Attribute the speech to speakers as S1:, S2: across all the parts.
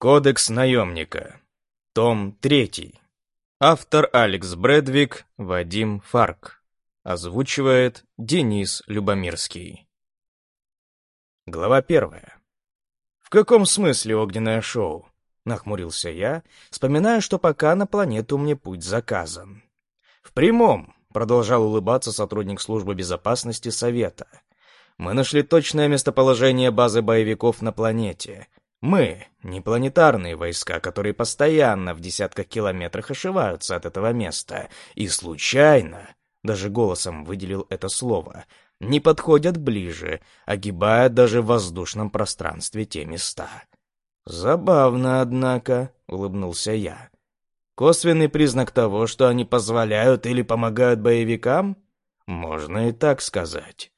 S1: Кодекс наемника. Том 3. Автор Алекс Брэдвик, Вадим Фарк. Озвучивает Денис Любомирский. Глава первая. «В каком смысле огненное шоу?» — нахмурился я, вспоминая, что пока на планету мне путь заказан. «В прямом», — продолжал улыбаться сотрудник службы безопасности Совета. «Мы нашли точное местоположение базы боевиков на планете — мы — не планетарные войска, которые постоянно в десятках километрах ошиваются от этого места, и случайно, даже голосом выделил это слово, не подходят ближе, огибая даже в воздушном пространстве те места. «Забавно, однако», — улыбнулся я. «Косвенный признак того, что они позволяют или помогают боевикам? Можно и так сказать».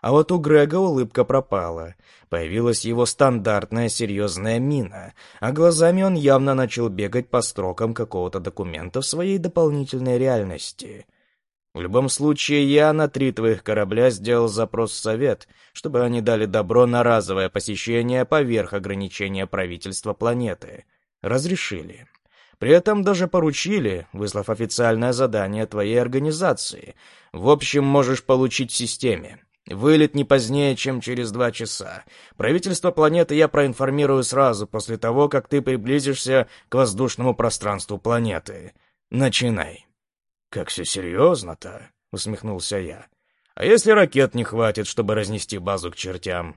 S1: А вот у Грега улыбка пропала. Появилась его стандартная серьезная мина, а глазами он явно начал бегать по строкам какого-то документа в своей дополнительной реальности. В любом случае, я на три твоих корабля сделал запрос в Совет, чтобы они дали добро на разовое посещение поверх ограничения правительства планеты. Разрешили. При этом даже поручили, выслав официальное задание твоей организации. В общем, можешь получить в системе. Вылет не позднее, чем через два часа. Правительство планеты я проинформирую сразу после того, как ты приблизишься к воздушному пространству планеты. Начинай. Как все серьезно-то? Усмехнулся я. А если ракет не хватит, чтобы разнести базу к чертям?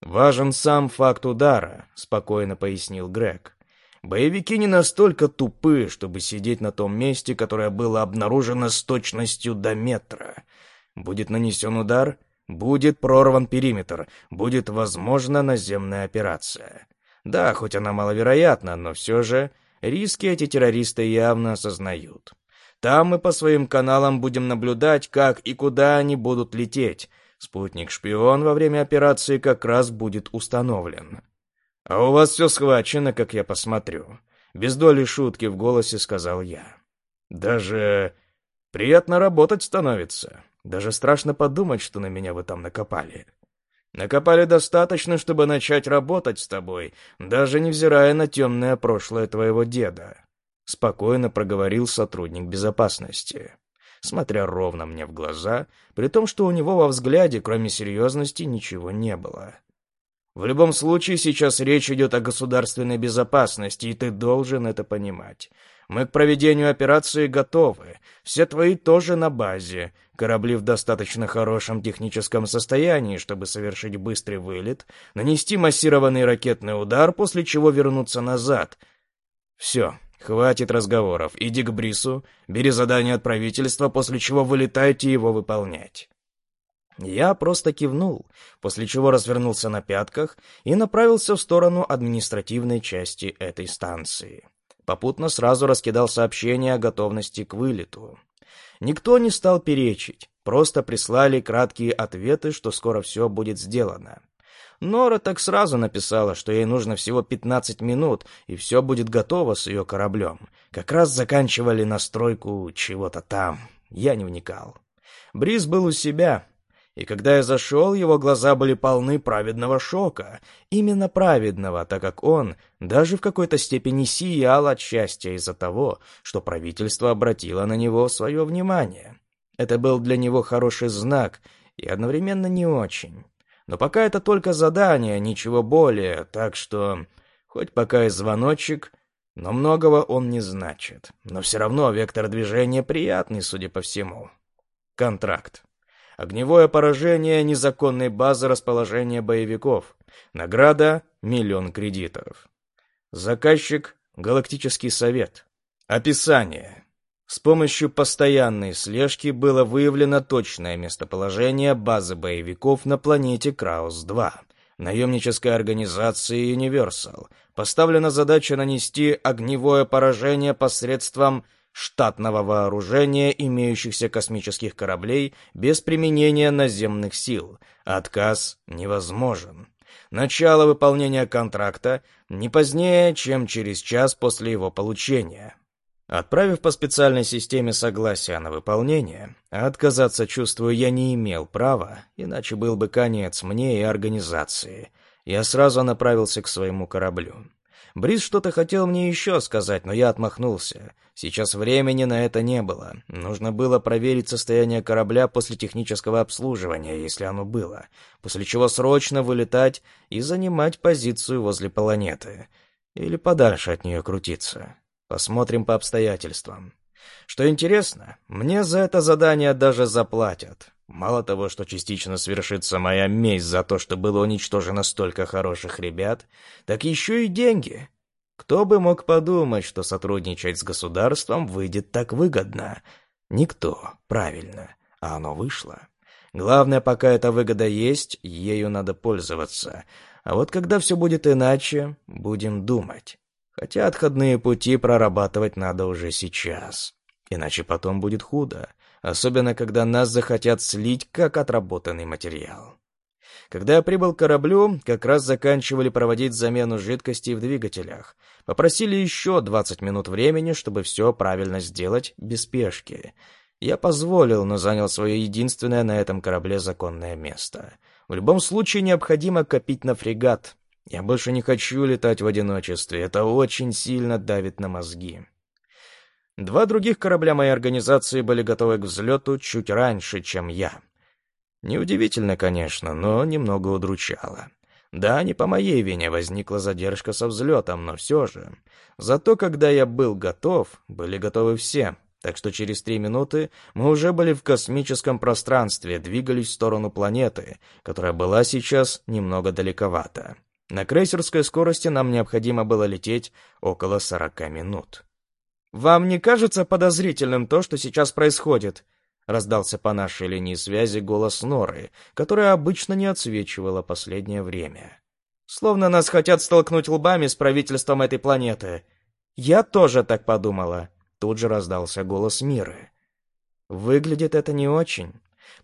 S1: Важен сам факт удара, спокойно пояснил Грег. Боевики не настолько тупы, чтобы сидеть на том месте, которое было обнаружено с точностью до метра. Будет нанесен удар — Будет прорван периметр, будет возможна наземная операция. Да, хоть она маловероятна, но все же риски эти террористы явно осознают. Там мы по своим каналам будем наблюдать, как и куда они будут лететь. Спутник-шпион во время операции как раз будет установлен. «А у вас все схвачено, как я посмотрю», — без доли шутки в голосе сказал я. «Даже приятно работать становится». Даже страшно подумать, что на меня вы там накопали. Накопали достаточно, чтобы начать работать с тобой, даже невзирая на темное прошлое твоего деда. Спокойно проговорил сотрудник безопасности, смотря ровно мне в глаза, при том, что у него во взгляде, кроме серьезности, ничего не было. В любом случае, сейчас речь идет о государственной безопасности, и ты должен это понимать. Мы к проведению операции готовы. Все твои тоже на базе. Корабли в достаточно хорошем техническом состоянии, чтобы совершить быстрый вылет, нанести массированный ракетный удар, после чего вернуться назад. Все, хватит разговоров. Иди к Брису, бери задание от правительства, после чего вылетайте его выполнять. Я просто кивнул, после чего развернулся на пятках и направился в сторону административной части этой станции. Попутно сразу раскидал сообщение о готовности к вылету. Никто не стал перечить, просто прислали краткие ответы, что скоро все будет сделано. Нора так сразу написала, что ей нужно всего 15 минут, и все будет готово с ее кораблем. Как раз заканчивали настройку чего-то там. Я не вникал. Бриз был у себя, и когда я зашел, его глаза были полны праведного шока. Именно праведного, так как он даже в какой-то степени сиял от счастья из-за того, что правительство обратило на него свое внимание. Это был для него хороший знак и одновременно не очень. Но пока это только задание, ничего более, так что, хоть пока и звоночек, но многого он не значит. Но все равно вектор движения приятный, судя по всему. Контракт. Огневое поражение незаконной базы расположения боевиков. Награда — миллион кредитов. Заказчик — Галактический совет. Описание. С помощью постоянной слежки было выявлено точное местоположение базы боевиков на планете Краус-2, наемнической организации Universal. Поставлена задача нанести огневое поражение посредством штатного вооружения имеющихся космических кораблей без применения наземных сил. Отказ невозможен. Начало выполнения контракта не позднее, чем через час после его получения. Отправив по специальной системе согласия на выполнение, а отказаться, чувствую, я не имел права, иначе был бы конец мне и организации. Я сразу направился к своему кораблю. Бриз что-то хотел мне еще сказать, но я отмахнулся. Сейчас времени на это не было. Нужно было проверить состояние корабля после технического обслуживания, если оно было, после чего срочно вылетать и занимать позицию возле планеты. Или подальше от нее крутиться. Посмотрим по обстоятельствам. Что интересно, мне за это задание даже заплатят. Мало того, что частично свершится моя месть за то, что было уничтожено столько хороших ребят, так еще и деньги. Кто бы мог подумать, что сотрудничать с государством выйдет так выгодно? Никто, правильно. А оно вышло. Главное, пока эта выгода есть, ею надо пользоваться. А вот когда все будет иначе, будем думать. Хотя отходные пути прорабатывать надо уже сейчас. Иначе потом будет худо, особенно когда нас захотят слить как отработанный материал. Когда я прибыл к кораблю, как раз заканчивали проводить замену жидкостей в двигателях. Попросили еще 20 минут времени, чтобы все правильно сделать, без спешки. Я позволил, но занял свое единственное на этом корабле законное место. В любом случае необходимо копить на фрегат. Я больше не хочу летать в одиночестве, это очень сильно давит на мозги. Два других корабля моей организации были готовы к взлету чуть раньше, чем я. Неудивительно, конечно, но немного удручало. Да, не по моей вине возникла задержка со взлетом, но все же. Зато, когда я был готов, были готовы все. Так что через три минуты мы уже были в космическом пространстве, двигались в сторону планеты, которая была сейчас немного далековата. На крейсерской скорости нам необходимо было лететь около сорока минут. «Вам не кажется подозрительным то, что сейчас происходит?» Раздался по нашей линии связи голос Норы, которая обычно не отсвечивала последнее время. «Словно нас хотят столкнуть лбами с правительством этой планеты. Я тоже так подумала». Тут же раздался голос Миры. «Выглядит это не очень.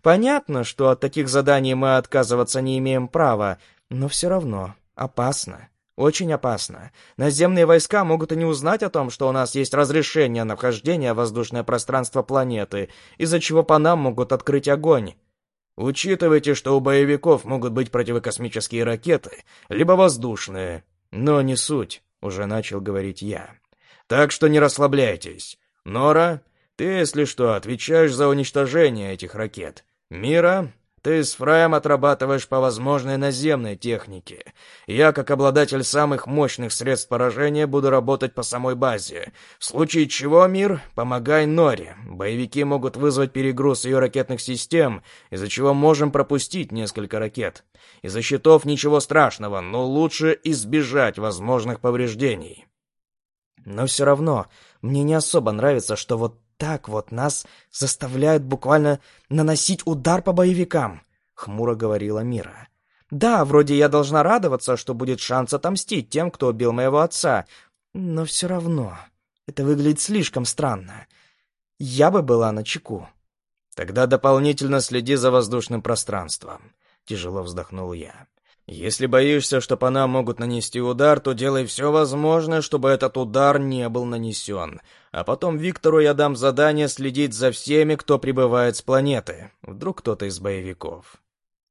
S1: Понятно, что от таких заданий мы отказываться не имеем права, но все равно опасно». Очень опасно. Наземные войска могут и не узнать о том, что у нас есть разрешение на вхождение в воздушное пространство планеты, из-за чего по нам могут открыть огонь. Учитывайте, что у боевиков могут быть противокосмические ракеты, либо воздушные. Но не суть, уже начал говорить я. Так что не расслабляйтесь. Нора, ты, если что, отвечаешь за уничтожение этих ракет. Мира, ты с Фраем отрабатываешь по возможной наземной технике. Я, как обладатель самых мощных средств поражения, буду работать по самой базе. В случае чего, мир, помогай Норе. Боевики могут вызвать перегруз ее ракетных систем, из-за чего можем пропустить несколько ракет. Из-за щитов ничего страшного, но лучше избежать возможных повреждений. Но все равно, мне не особо нравится, что вот так вот нас заставляют буквально наносить удар по боевикам», — хмуро говорила Мира. «Да, вроде я должна радоваться, что будет шанс отомстить тем, кто убил моего отца, но все равно это выглядит слишком странно. Я бы была на чеку». «Тогда дополнительно следи за воздушным пространством», — тяжело вздохнул я. Если боишься, что по нам могут нанести удар, то делай все возможное, чтобы этот удар не был нанесен. А потом Виктору я дам задание следить за всеми, кто прибывает с планеты. Вдруг кто-то из боевиков.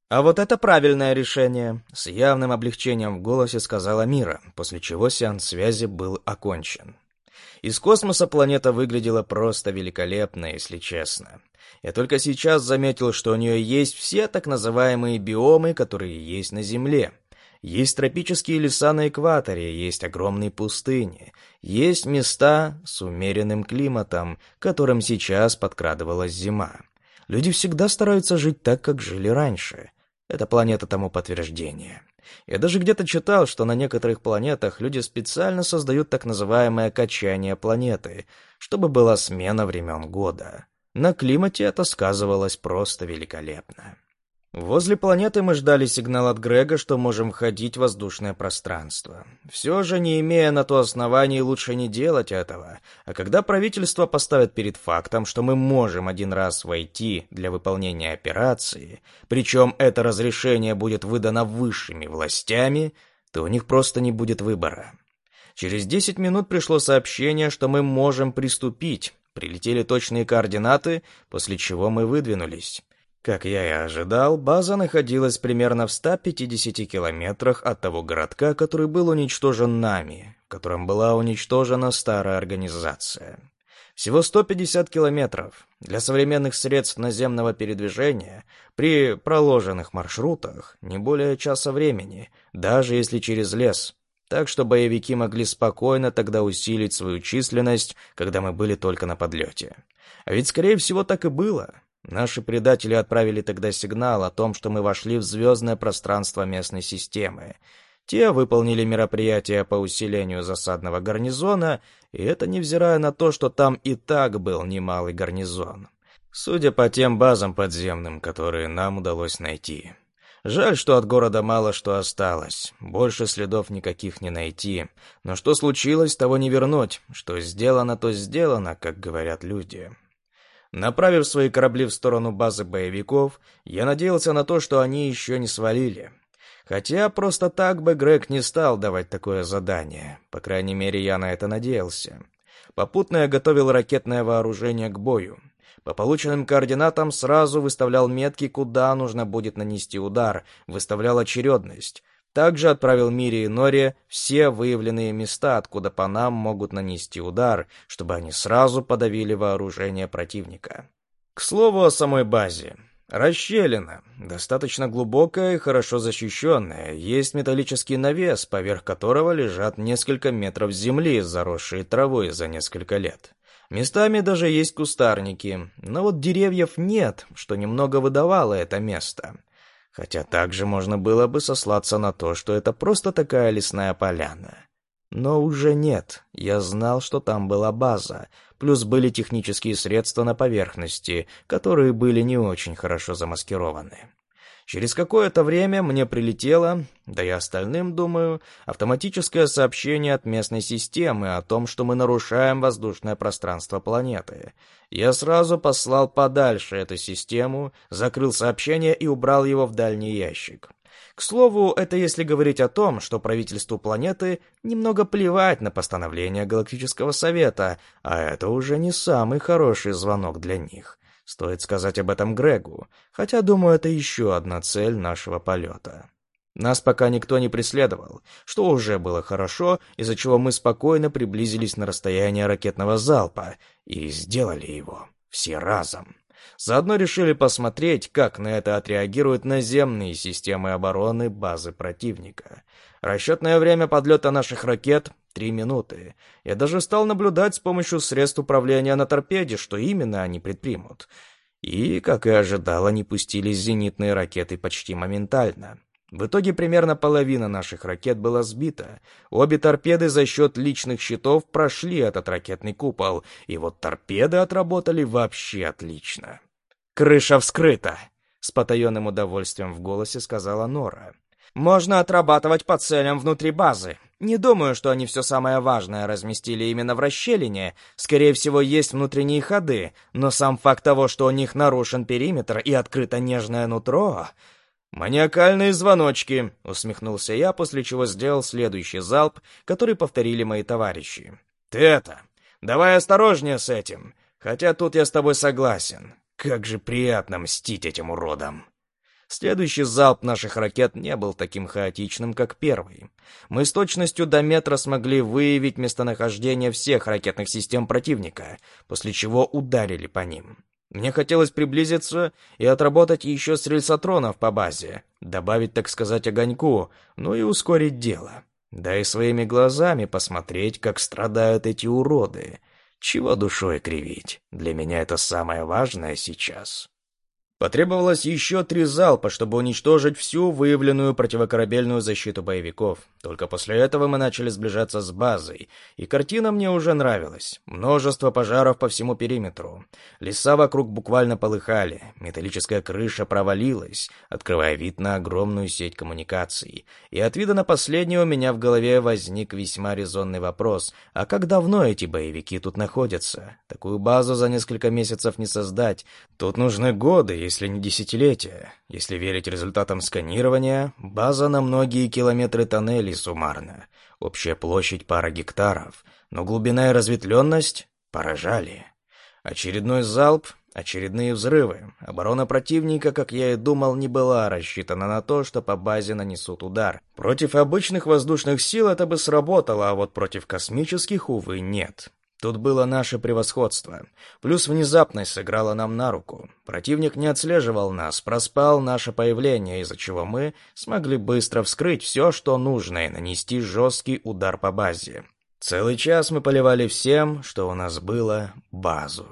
S1: А вот это правильное решение, с явным облегчением в голосе сказала Мира, после чего сеанс связи был окончен. Из космоса планета выглядела просто великолепно, если честно. Я только сейчас заметил, что у нее есть все так называемые биомы, которые есть на Земле. Есть тропические леса на экваторе, есть огромные пустыни, есть места с умеренным климатом, которым сейчас подкрадывалась зима. Люди всегда стараются жить так, как жили раньше. Эта планета тому подтверждение. Я даже где-то читал, что на некоторых планетах люди специально создают так называемое качание планеты, чтобы была смена времен года. На климате это сказывалось просто великолепно. Возле планеты мы ждали сигнал от Грега, что можем входить в воздушное пространство. Все же, не имея на то оснований, лучше не делать этого. А когда правительство поставит перед фактом, что мы можем один раз войти для выполнения операции, причем это разрешение будет выдано высшими властями, то у них просто не будет выбора. Через 10 минут пришло сообщение, что мы можем приступить, Прилетели точные координаты, после чего мы выдвинулись. Как я и ожидал, база находилась примерно в 150 километрах от того городка, который был уничтожен нами, в котором была уничтожена старая организация. Всего 150 километров. Для современных средств наземного передвижения при проложенных маршрутах не более часа времени, даже если через лес. Так что боевики могли спокойно тогда усилить свою численность, когда мы были только на подлете. А ведь, скорее всего, так и было. Наши предатели отправили тогда сигнал о том, что мы вошли в звездное пространство местной системы. Те выполнили мероприятия по усилению засадного гарнизона, и это невзирая на то, что там и так был немалый гарнизон. Судя по тем базам подземным, которые нам удалось найти. Жаль, что от города мало что осталось, больше следов никаких не найти. Но что случилось, того не вернуть. Что сделано, то сделано, как говорят люди. Направив свои корабли в сторону базы боевиков, я надеялся на то, что они еще не свалили. Хотя просто так бы Грег не стал давать такое задание. По крайней мере, я на это надеялся. Попутно я готовил ракетное вооружение к бою. По полученным координатам сразу выставлял метки, куда нужно будет нанести удар, выставлял очередность. Также отправил Мире и Норе все выявленные места, откуда по нам могут нанести удар, чтобы они сразу подавили вооружение противника. К слову о самой базе. Расщелина, достаточно глубокая и хорошо защищенная, есть металлический навес, поверх которого лежат несколько метров земли, заросшие травой за несколько лет. Местами даже есть кустарники, но вот деревьев нет, что немного выдавало это место. Хотя также можно было бы сослаться на то, что это просто такая лесная поляна. Но уже нет. Я знал, что там была база, плюс были технические средства на поверхности, которые были не очень хорошо замаскированы. Через какое-то время мне прилетело, да и остальным, думаю, автоматическое сообщение от местной системы о том, что мы нарушаем воздушное пространство планеты. Я сразу послал подальше эту систему, закрыл сообщение и убрал его в дальний ящик. К слову, это если говорить о том, что правительству планеты немного плевать на постановление Галактического Совета, а это уже не самый хороший звонок для них. Стоит сказать об этом Грегу, хотя, думаю, это еще одна цель нашего полета. Нас пока никто не преследовал, что уже было хорошо, из-за чего мы спокойно приблизились на расстояние ракетного залпа и сделали его все разом. Заодно решили посмотреть, как на это отреагируют наземные системы обороны базы противника. Расчетное время подлета наших ракет — три минуты. Я даже стал наблюдать с помощью средств управления на торпеде, что именно они предпримут. И, как и ожидал, они пустились зенитные ракеты почти моментально. В итоге примерно половина наших ракет была сбита. Обе торпеды за счет личных щитов прошли этот ракетный купол, и вот торпеды отработали вообще отлично. «Крыша вскрыта!» — с потаенным удовольствием в голосе сказала Нора. «Можно отрабатывать по целям внутри базы. Не думаю, что они все самое важное разместили именно в расщелине. Скорее всего, есть внутренние ходы, но сам факт того, что у них нарушен периметр и открыто нежное нутро, «Маниакальные звоночки», — усмехнулся я, после чего сделал следующий залп, который повторили мои товарищи. «Ты это, давай осторожнее с этим, хотя тут я с тобой согласен. Как же приятно мстить этим уродам!» Следующий залп наших ракет не был таким хаотичным, как первый. Мы с точностью до метра смогли выявить местонахождение всех ракетных систем противника, после чего ударили по ним. Мне хотелось приблизиться и отработать еще с рельсотронов по базе, добавить, так сказать, огоньку, ну и ускорить дело. Да и своими глазами посмотреть, как страдают эти уроды. Чего душой кривить? Для меня это самое важное сейчас. Потребовалось еще три залпа, чтобы уничтожить всю выявленную противокорабельную защиту боевиков. Только после этого мы начали сближаться с базой, и картина мне уже нравилась. Множество пожаров по всему периметру. Леса вокруг буквально полыхали, металлическая крыша провалилась, открывая вид на огромную сеть коммуникаций. И от вида на последнее у меня в голове возник весьма резонный вопрос, а как давно эти боевики тут находятся? Такую базу за несколько месяцев не создать. Тут нужны годы, если не десятилетия. Если верить результатам сканирования, база на многие километры тоннелей суммарно. Общая площадь пара гектаров, но глубина и разветвленность поражали. Очередной залп, Очередные взрывы. Оборона противника, как я и думал, не была рассчитана на то, что по базе нанесут удар. Против обычных воздушных сил это бы сработало, а вот против космических, увы, нет. Тут было наше превосходство. Плюс внезапность сыграла нам на руку. Противник не отслеживал нас, проспал наше появление, из-за чего мы смогли быстро вскрыть все, что нужно, и нанести жесткий удар по базе. Целый час мы поливали всем, что у нас было, базу.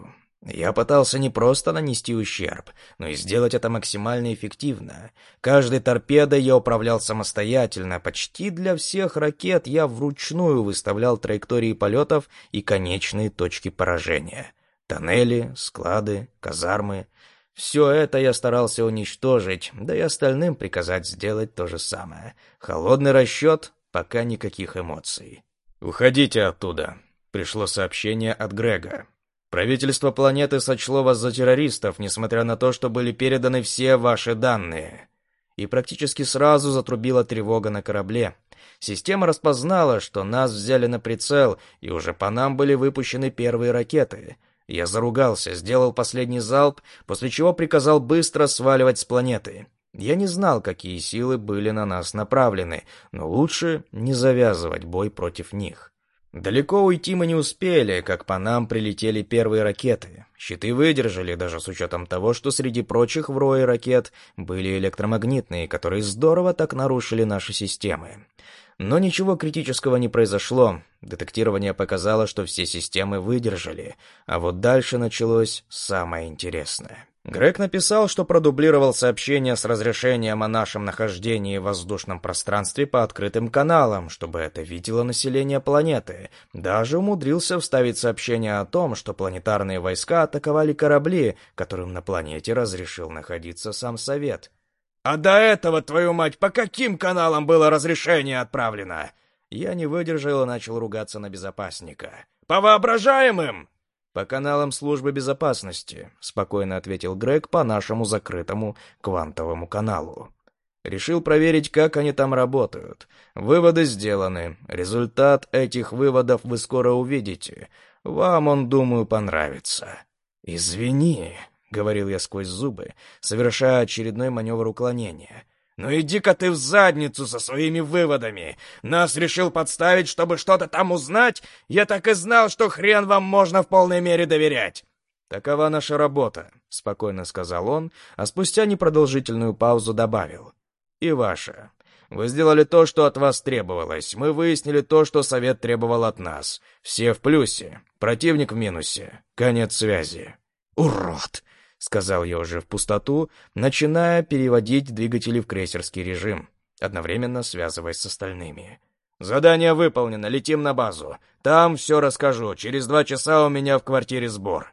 S1: Я пытался не просто нанести ущерб, но и сделать это максимально эффективно. Каждой торпедой я управлял самостоятельно. Почти для всех ракет я вручную выставлял траектории полетов и конечные точки поражения. Тоннели, склады, казармы. Все это я старался уничтожить, да и остальным приказать сделать то же самое. Холодный расчет, пока никаких эмоций. «Уходите оттуда», — пришло сообщение от Грега. Правительство планеты сочло вас за террористов, несмотря на то, что были переданы все ваши данные. И практически сразу затрубила тревога на корабле. Система распознала, что нас взяли на прицел, и уже по нам были выпущены первые ракеты. Я заругался, сделал последний залп, после чего приказал быстро сваливать с планеты. Я не знал, какие силы были на нас направлены, но лучше не завязывать бой против них. Далеко уйти мы не успели, как по нам прилетели первые ракеты. Щиты выдержали, даже с учетом того, что среди прочих в рое ракет были электромагнитные, которые здорово так нарушили наши системы. Но ничего критического не произошло. Детектирование показало, что все системы выдержали, а вот дальше началось самое интересное. Грег написал, что продублировал сообщение с разрешением о нашем нахождении в воздушном пространстве по открытым каналам, чтобы это видело население планеты. Даже умудрился вставить сообщение о том, что планетарные войска атаковали корабли, которым на планете разрешил находиться сам Совет. «А до этого, твою мать, по каким каналам было разрешение отправлено?» Я не выдержал и начал ругаться на безопасника. «По воображаемым!» «По каналам службы безопасности», — спокойно ответил Грег по нашему закрытому квантовому каналу. Решил проверить, как они там работают. Выводы сделаны. Результат этих выводов вы скоро увидите. Вам он, думаю, понравится. «Извини», — говорил я сквозь зубы, совершая очередной маневр уклонения. «Ну иди-ка ты в задницу со своими выводами! Нас решил подставить, чтобы что-то там узнать? Я так и знал, что хрен вам можно в полной мере доверять!» «Такова наша работа», — спокойно сказал он, а спустя непродолжительную паузу добавил. «И ваша. Вы сделали то, что от вас требовалось. Мы выяснили то, что совет требовал от нас. Все в плюсе, противник в минусе. Конец связи». «Урод!» — сказал я уже в пустоту, начиная переводить двигатели в крейсерский режим, одновременно связываясь с остальными. «Задание выполнено, летим на базу. Там все расскажу. Через два часа у меня в квартире сбор».